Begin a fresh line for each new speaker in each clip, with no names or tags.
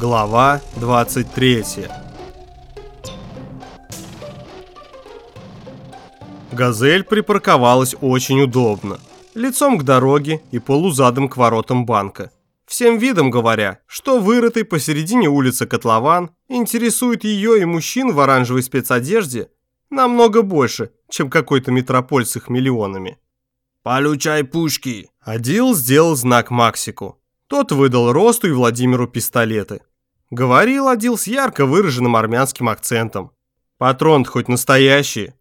Глава 23 Газель припарковалась очень удобно, лицом к дороге и полузадом к воротам банка. Всем видом говоря, что вырытый посередине улицы котлован интересует ее и мужчин в оранжевой спецодежде намного больше, чем какой-то метрополь с их миллионами.
«Получай пушки!»
Адил сделал знак Максику. Тот выдал Росту и Владимиру пистолеты. Говорил Адил с ярко выраженным армянским акцентом. Патрон хоть настоящий.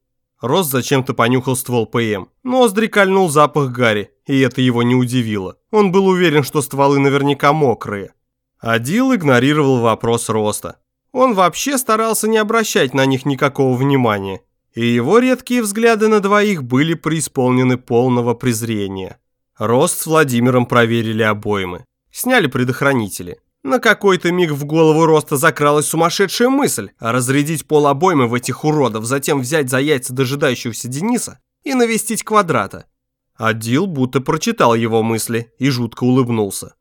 Рост зачем-то понюхал ствол ПМ. Ноздри кольнул запах гари, и это его не удивило. Он был уверен, что стволы наверняка мокрые. Адил игнорировал вопрос Роста. Он вообще старался не обращать на них никакого внимания и его редкие взгляды на двоих были преисполнены полного презрения. Рост с Владимиром проверили обоймы. Сняли предохранители. На какой-то миг в голову Роста закралась сумасшедшая мысль разрядить пол обоймы в этих уродов, затем взять за яйца дожидающегося Дениса и навестить квадрата. Адил будто прочитал его мысли и жутко улыбнулся.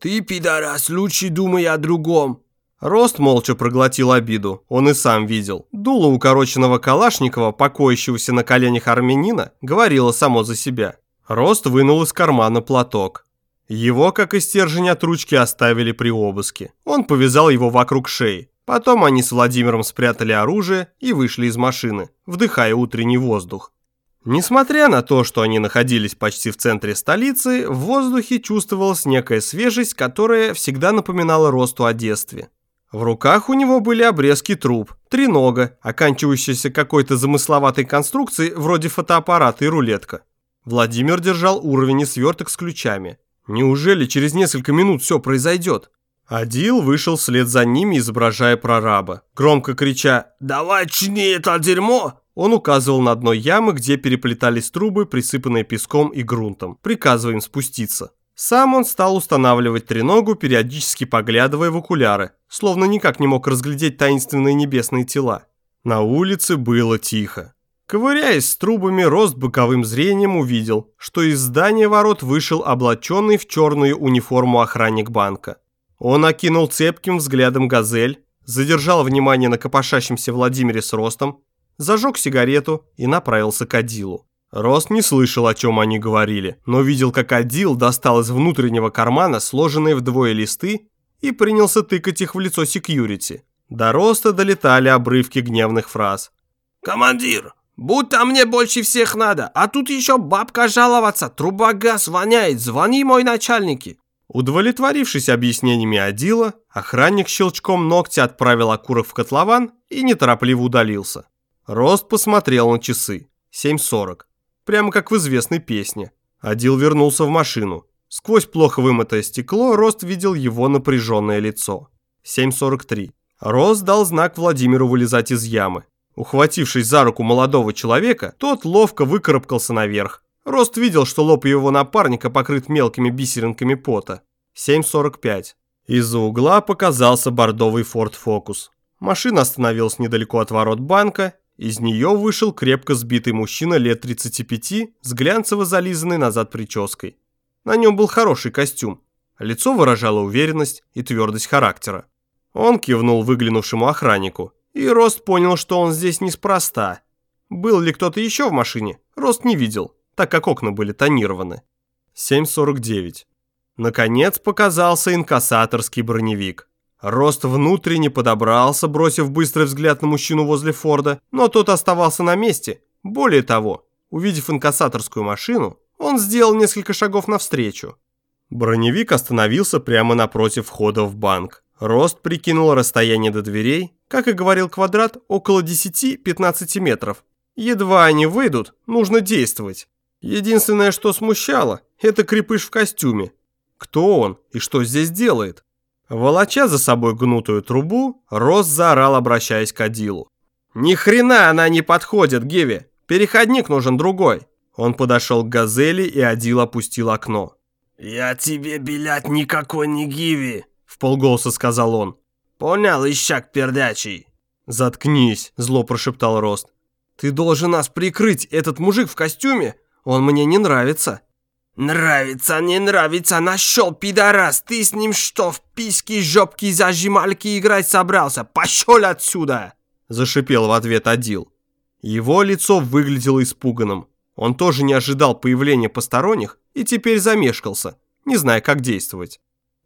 «Ты, пидорас, лучше думай о другом.
Рост молча проглотил обиду, он и сам видел. Дуло укороченного Калашникова, покоящегося на коленях армянина, говорило само за себя. Рост вынул из кармана платок. Его, как и стержень от ручки, оставили при обыске. Он повязал его вокруг шеи. Потом они с Владимиром спрятали оружие и вышли из машины, вдыхая утренний воздух. Несмотря на то, что они находились почти в центре столицы, в воздухе чувствовалась некая свежесть, которая всегда напоминала Росту о детстве. В руках у него были обрезки труб, тренога, оканчивающиеся какой-то замысловатой конструкцией вроде фотоаппарата и рулетка. Владимир держал уровень и сверток с ключами. Неужели через несколько минут все произойдет? Адил вышел вслед за ними, изображая прораба. Громко крича
«Давай чини это дерьмо!»
Он указывал на дно ямы, где переплетались трубы, присыпанные песком и грунтом, приказывая им спуститься. Сам он стал устанавливать треногу, периодически поглядывая в окуляры, словно никак не мог разглядеть таинственные небесные тела. На улице было тихо. Ковыряясь с трубами, Рост боковым зрением увидел, что из здания ворот вышел облаченный в черную униформу охранник банка. Он окинул цепким взглядом газель, задержал внимание на копошащемся Владимире с Ростом, зажег сигарету и направился к Адилу. Рост не слышал, о чем они говорили, но видел, как Адил достал из внутреннего кармана сложенные вдвое листы и принялся тыкать их в лицо секьюрити. До Роста долетали обрывки гневных фраз.
«Командир, будто мне больше всех надо, а тут еще бабка жаловаться, труба газ воняет, звони мой начальнике».
Удовлетворившись объяснениями Адила, охранник щелчком ногтя отправил окурок в котлован и неторопливо удалился. Рост посмотрел на часы. 7.40 прямо как в известной песне. Адил вернулся в машину. Сквозь плохо вымытое стекло Рост видел его напряженное лицо. 7.43. Рост дал знак Владимиру вылезать из ямы. Ухватившись за руку молодого человека, тот ловко выкарабкался наверх. Рост видел, что лоб его напарника покрыт мелкими бисеринками пота. 7.45. Из-за угла показался бордовый Ford Focus. Машина остановилась недалеко от ворот банка, из нее вышел крепко сбитый мужчина лет 35 с глянцево зализанной назад прической. На нем был хороший костюм. Лицо выражало уверенность и твердость характера. Он кивнул выглянувшему охраннику, и Рост понял, что он здесь неспроста. Был ли кто-то еще в машине, Рост не видел, так как окна были тонированы. 7.49. Наконец показался инкассаторский броневик. Рост внутренне подобрался, бросив быстрый взгляд на мужчину возле Форда, но тот оставался на месте. Более того, увидев инкассаторскую машину, он сделал несколько шагов навстречу. Броневик остановился прямо напротив входа в банк. Рост прикинул расстояние до дверей, как и говорил Квадрат, около 10-15 метров. Едва они выйдут, нужно действовать. Единственное, что смущало, это крепыш в костюме. Кто он и что здесь делает? Волоча за собой гнутую трубу, Рос заорал, обращаясь к Адилу. «Ни хрена она не подходит, Геви! Переходник нужен другой!» Он подошел к Газели, и Адил опустил окно.
«Я тебе, блядь, никакой не Гиви!»
В полголоса сказал он.
«Понял, ищак пердячий!»
«Заткнись!» – зло прошептал Рост. «Ты должен нас прикрыть, этот мужик в костюме! Он мне не нравится!»
Нравится, не нравится, нашел пидорас. Ты с ним что, в писки, жопки, зажимальки играть собрался? Пошел отсюда!
Зашипел в ответ Адил. Его лицо выглядело испуганным. Он тоже не ожидал появления посторонних и теперь замешкался, не зная, как действовать.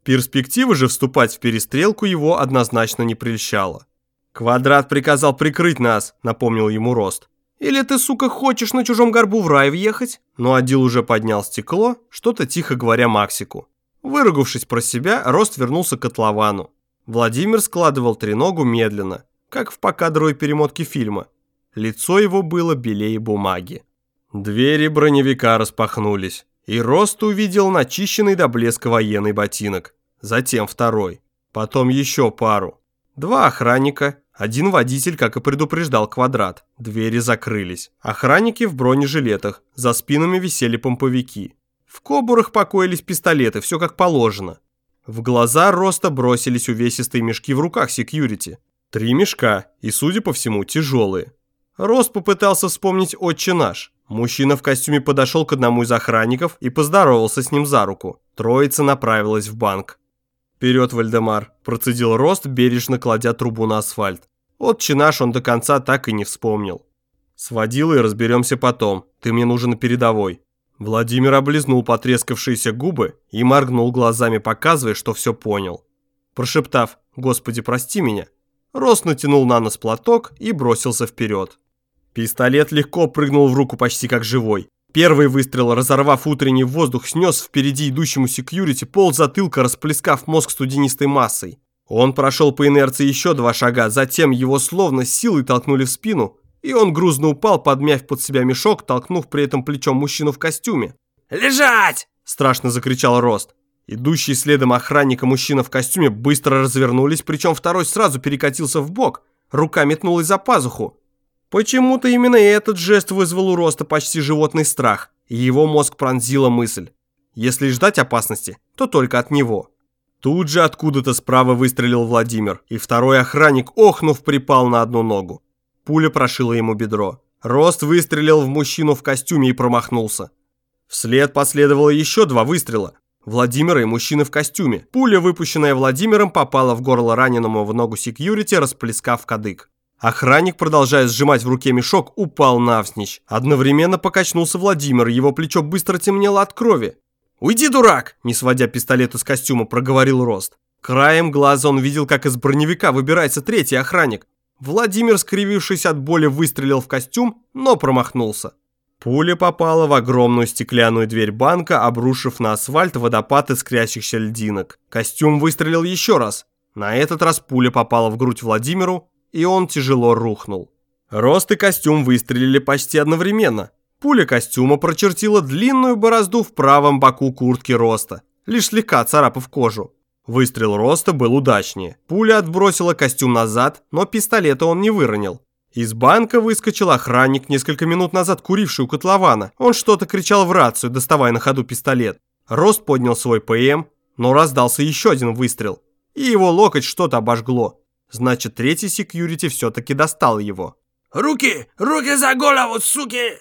Перспектива же вступать в перестрелку его однозначно не прельщала. «Квадрат приказал прикрыть нас», — напомнил ему Рост. «Или ты, сука, хочешь на чужом горбу в рай въехать?» Но Адил уже поднял стекло, что-то тихо говоря Максику. Выругавшись про себя, Рост вернулся к котловану. Владимир складывал треногу медленно, как в покадровой перемотке фильма. Лицо его было белее бумаги. Двери броневика распахнулись, и Рост увидел начищенный до блеска военный ботинок. Затем второй. Потом еще пару. Два охранника, один водитель, как и предупреждал Квадрат. Двери закрылись. Охранники в бронежилетах, за спинами висели помповики. В кобурах покоились пистолеты, все как положено. В глаза Роста бросились увесистые мешки в руках секьюрити. Три мешка, и, судя по всему, тяжелые. Рост попытался вспомнить «Отче наш». Мужчина в костюме подошел к одному из охранников и поздоровался с ним за руку. Троица направилась в банк. «Вперед, Вальдемар!» – процедил Рост, бережно кладя трубу на асфальт. «Отче наш он до конца так и не вспомнил». «С водилой разберемся потом. Ты мне нужен передовой». Владимир облизнул потрескавшиеся губы и моргнул глазами, показывая, что все понял. Прошептав «Господи, прости меня», Рост натянул на нос платок и бросился вперед. Пистолет легко прыгнул в руку почти как живой. Первый выстрел, разорвав утренний воздух, снес впереди идущему секьюрити пол затылка, расплескав мозг студенистой массой. Он прошел по инерции еще два шага, затем его словно силой толкнули в спину, и он грузно упал, подмяв под себя мешок, толкнув при этом плечом мужчину в костюме.
«Лежать!»
– страшно закричал Рост. Идущие следом охранника мужчина в костюме быстро развернулись, причем второй сразу перекатился в бок, рука метнулась за пазуху. Почему-то именно этот жест вызвал у Роста почти животный страх, и его мозг пронзила мысль. Если ждать опасности, то только от него. Тут же откуда-то справа выстрелил Владимир, и второй охранник, охнув, припал на одну ногу. Пуля прошила ему бедро. Рост выстрелил в мужчину в костюме и промахнулся. Вслед последовало еще два выстрела. Владимира и мужчины в костюме. Пуля, выпущенная Владимиром, попала в горло раненому в ногу секьюрити, расплескав кадык. Охранник, продолжая сжимать в руке мешок, упал навзничь. Одновременно покачнулся Владимир, его плечо быстро темнело от крови. «Уйди, дурак!» – не сводя пистолет из костюма, проговорил Рост. Краем глаза он видел, как из броневика выбирается третий охранник. Владимир, скривившись от боли, выстрелил в костюм, но промахнулся. Пуля попала в огромную стеклянную дверь банка, обрушив на асфальт водопад искрящихся льдинок. Костюм выстрелил еще раз. На этот раз пуля попала в грудь Владимиру, и он тяжело рухнул. Рост и костюм выстрелили почти одновременно. Пуля костюма прочертила длинную борозду в правом боку куртки Роста, лишь слегка царапав кожу. Выстрел Роста был удачнее. Пуля отбросила костюм назад, но пистолета он не выронил. Из банка выскочил охранник, несколько минут назад куривший у котлована. Он что-то кричал в рацию, доставая на ходу пистолет. Рост поднял свой ПМ, но раздался еще один выстрел. И его локоть что-то обожгло. Значит, третий секьюрити все-таки достал его.
«Руки! Руки за голову, суки!»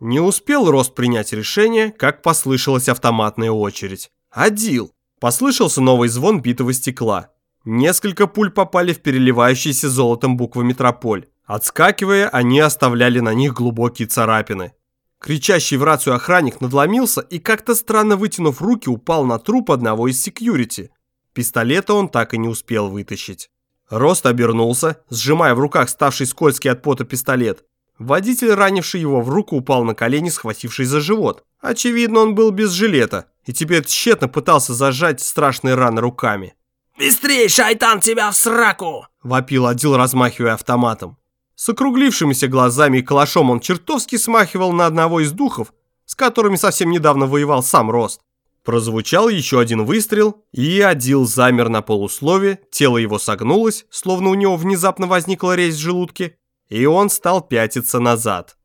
Не успел Рост принять решение, как послышалась автоматная очередь. «Адил!» Послышался новый звон битого стекла. Несколько пуль попали в переливающиеся золотом буквы «Метрополь». Отскакивая, они оставляли на них глубокие царапины. Кричащий в рацию охранник надломился и как-то странно вытянув руки упал на труп одного из секьюрити. Пистолета он так и не успел вытащить. Рост обернулся, сжимая в руках ставший скользкий от пота пистолет. Водитель, ранивший его в руку, упал на колени, схватившись за живот. Очевидно, он был без жилета и теперь тщетно пытался зажать страшные раны руками.
«Быстрей, шайтан, тебя в сраку!»
– вопил Адил, размахивая автоматом. С округлившимися глазами и калашом он чертовски смахивал на одного из духов, с которыми совсем недавно воевал сам Рост. Прозвучал еще один выстрел, и Адил замер на полуслове, тело его согнулось, словно у него внезапно возникла резь в желудке, и он стал пятиться назад.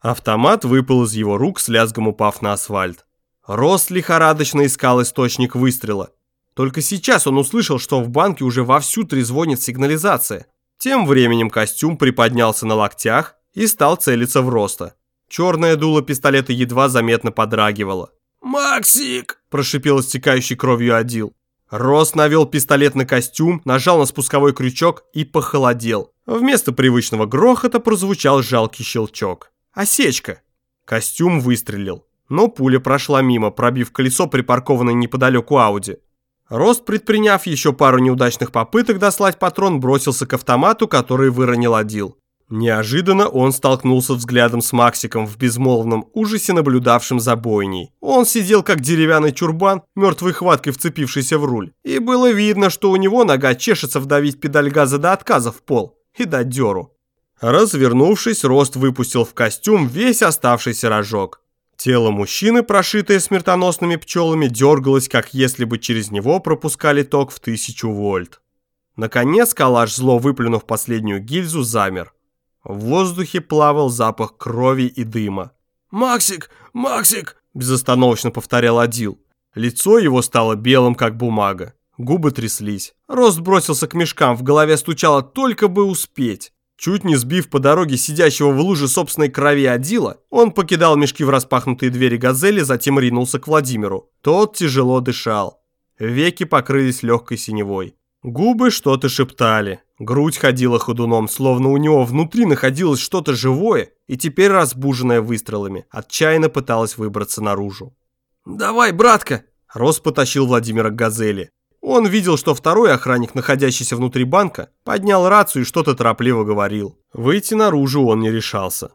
Автомат выпал из его рук, с лязгом упав на асфальт. Рост лихорадочно искал источник выстрела. Только сейчас он услышал, что в банке уже вовсю трезвонит сигнализация. Тем временем костюм приподнялся на локтях и стал целиться в Роста. Черное дуло пистолета едва заметно подрагивало.
«Максик!»
– прошипел истекающий кровью Адил. Рос навел пистолет на костюм, нажал на спусковой крючок и похолодел. Вместо привычного грохота прозвучал жалкий щелчок. Осечка. Костюм выстрелил, но пуля прошла мимо, пробив колесо припаркованной неподалеку Ауди. Рост, предприняв еще пару неудачных попыток дослать патрон, бросился к автомату, который выронил Адил. Неожиданно он столкнулся взглядом с Максиком в безмолвном ужасе, наблюдавшим за бойней. Он сидел как деревянный чурбан, мертвой хваткой вцепившийся в руль. И было видно, что у него нога чешется вдавить педаль газа до отказа в пол и дать дёру. Развернувшись, Рост выпустил в костюм весь оставшийся рожок. Тело мужчины, прошитое смертоносными пчелами, дергалось, как если бы через него пропускали ток в тысячу вольт. Наконец, калаш, зло выплюнув последнюю гильзу, замер. В воздухе плавал запах крови и дыма.
«Максик! Максик!»
– безостановочно повторял Адил. Лицо его стало белым, как бумага. Губы тряслись. Рост бросился к мешкам, в голове стучало «только бы успеть». Чуть не сбив по дороге сидящего в луже собственной крови Адила, он покидал мешки в распахнутые двери газели, затем ринулся к Владимиру. Тот тяжело дышал. Веки покрылись легкой синевой. Губы что-то шептали. Грудь ходила ходуном, словно у него внутри находилось что-то живое и теперь разбуженное выстрелами, отчаянно пыталась выбраться наружу.
«Давай, братка!»
Рос потащил Владимира к газели. Он видел, что второй охранник, находящийся внутри банка, поднял рацию и что-то торопливо говорил. Выйти наружу он не решался.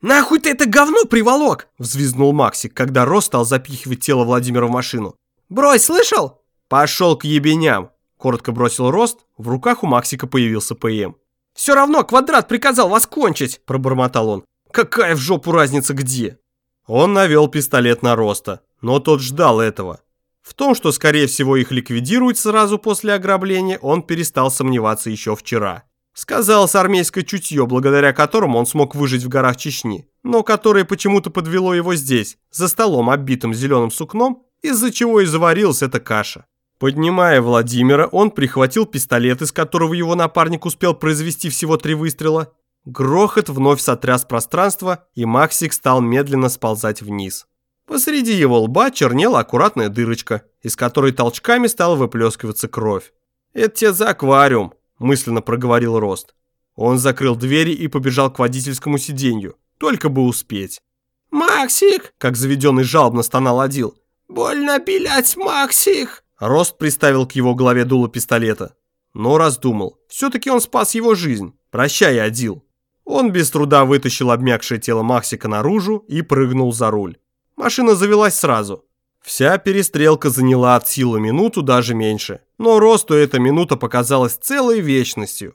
«Нахуй ты это говно приволок?»
– взвизгнул Максик, когда Рос стал запихивать тело Владимира в машину.
«Брось, слышал?»
«Пошел к ебеням!» Коротко бросил Рост, в руках у Максика появился ПМ.
«Все равно Квадрат приказал вас кончить!»
– пробормотал он. «Какая в жопу разница где?» Он навел пистолет на Роста, но тот ждал этого. В том, что скорее всего их ликвидируют сразу после ограбления, он перестал сомневаться еще вчера. Сказалось армейское чутье, благодаря которому он смог выжить в горах Чечни, но которое почему-то подвело его здесь, за столом, оббитым зеленым сукном, из-за чего и заварилась эта каша. Поднимая Владимира, он прихватил пистолет, из которого его напарник успел произвести всего три выстрела. Грохот вновь сотряс пространство, и Максик стал медленно сползать вниз. Посреди его лба чернела аккуратная дырочка, из которой толчками стала выплескиваться кровь. «Это тебе за аквариум», – мысленно проговорил Рост. Он закрыл двери и побежал к водительскому сиденью, только бы успеть.
«Максик!»
– как заведенный жалобно стонал Адил.
«Больно пилять, Максик!»
Рост приставил к его голове дуло пистолета. Но раздумал. Все-таки он спас его жизнь. Прощай, Адил. Он без труда вытащил обмякшее тело Максика наружу и прыгнул за руль. Машина завелась сразу. Вся перестрелка заняла от силы минуту, даже меньше. Но Росту эта минута показалась целой вечностью.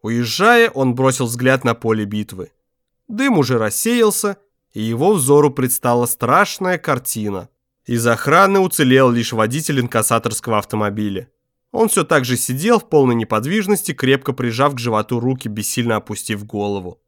Уезжая, он бросил взгляд на поле битвы. Дым уже рассеялся, и его взору предстала страшная картина. Из охраны уцелел лишь водитель инкассаторского автомобиля. Он все так же сидел в полной неподвижности, крепко прижав к животу руки, бессильно опустив голову.